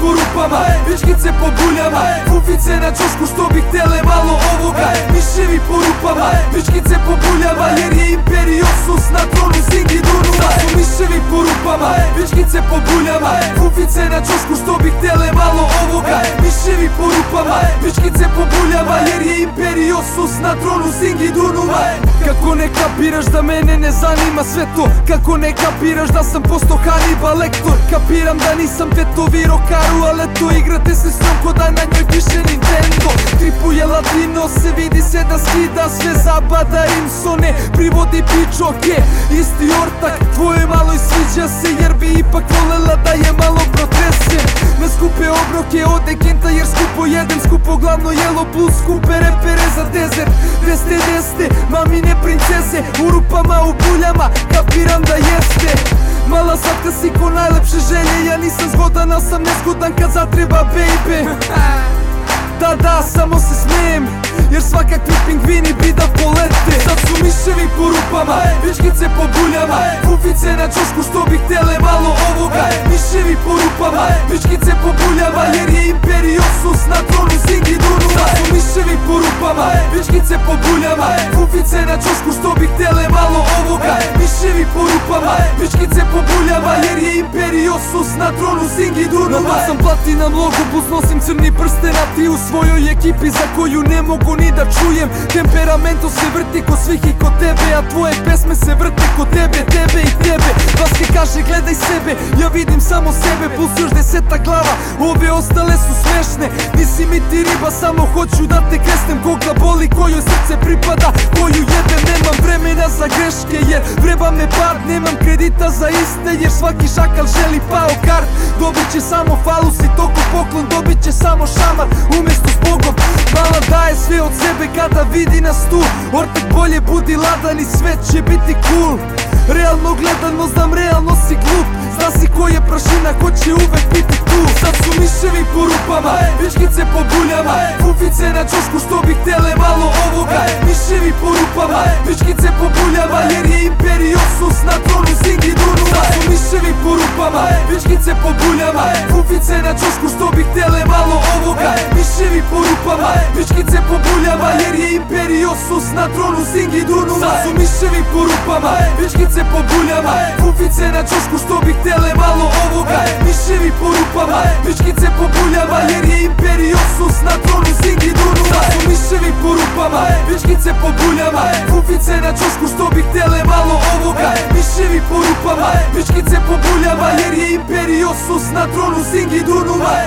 по рупама Пичкице по буљама Фуфице на чошку што би теле мало овога. Мишеви по рупама Пичкице по буљама Јер е империосус на трону Зинги дунува. Со порупама, по рупама Пичкице по буљама Фуфице на чошку што би теле мало овога. Piševi po rupama, pičkice po buljama Jer je imperiosus na tronu Singi Dunuma. Kako ne kapiraš da mene ne zanima sve to? Kako ne kapiraš da sam posto Hannibal Lektor? Kapiram da nisam tetovirao karu Ale to igrate se s njom ko da na njoj piše Nintendo. Tripuje latino se vidi se da skida Sve zabada Rimsone, privodi pičoke Isti ortak, tvoje malo i sviđa se. obroke od agenta jer skupo jedem Skupo glavno jelo plus skupe repere za dezer Deste deste, mamine princese, U rupama, u buljama, kapiram da jeste. Mala satka si ko najlepše želje Ja nisam zgodan, ali sam nezgodan kad zatreba baby. Da, da, samo se smijem Jer svakakvi pingvini bi da polete. Sad su miševi po rupama, vičkice po buljama Kufice na čošku što bi htjele malo овога по рупама Пичкице по буљама Јер е империосус на трону синги дунува Сад по рупама Пичкице по буљама Фуфице на чошку што би хтеле мало овога Мишеви по рупама Пичкице по буљама Јер е империосус на трону синги дунува На сам платина многу носим црни прстенати у својој екипи за коју не могу ни да чујем Темпераментот се врти ко свих и ко тебе А твое песме се врти ко тебе, тебе и тебе. Васки каже гледај себе, ја видим само себе Пулсуш десета глава, ове остале су смешне si mi ti riba Samo hoću da te krestem koga boli Kojoj srce pripada, koju jedem Nemam vremena za greške jer vreba me par Nemam kredita za iste jer svaki šakal želi pao kart. Dobit će samo falus i toko poklon Dobit će samo šamar. Umjesto s Bogom Mala daje sve od sebe. Kada vidi nas tu Ortak bolje budi ladan i sve će biti cool. Реално гледано знам, реално си глуп. Зна си кој е прашина, кој ќе увек бити ту. Сад сум мишеви по рупама, вичкице по булјама Пуфице на чошку што би теле мало овога. Мишеви по рупама, вичкице по булјама Јер е империосус на трону синги дунува Сад сум мишеви по рупама, вичкице по булјама Пуфице на чошку што би теле Пишките Пичкице побуљава Јер е империосус на трону Синги дунува Сазу мишеви порупава Пичкице побуљава Фуфице на чушку што би теле мало овога. Мишеви порупава Пичкице побуљава Јер е империосус на трону Синги дунува Сазу мишеви порупава Пичкице побуљава Фуфице на чушку што би теле мало овога. Мишеви порупава Пичкице побуљава Јер е империосус на трону Синги дунува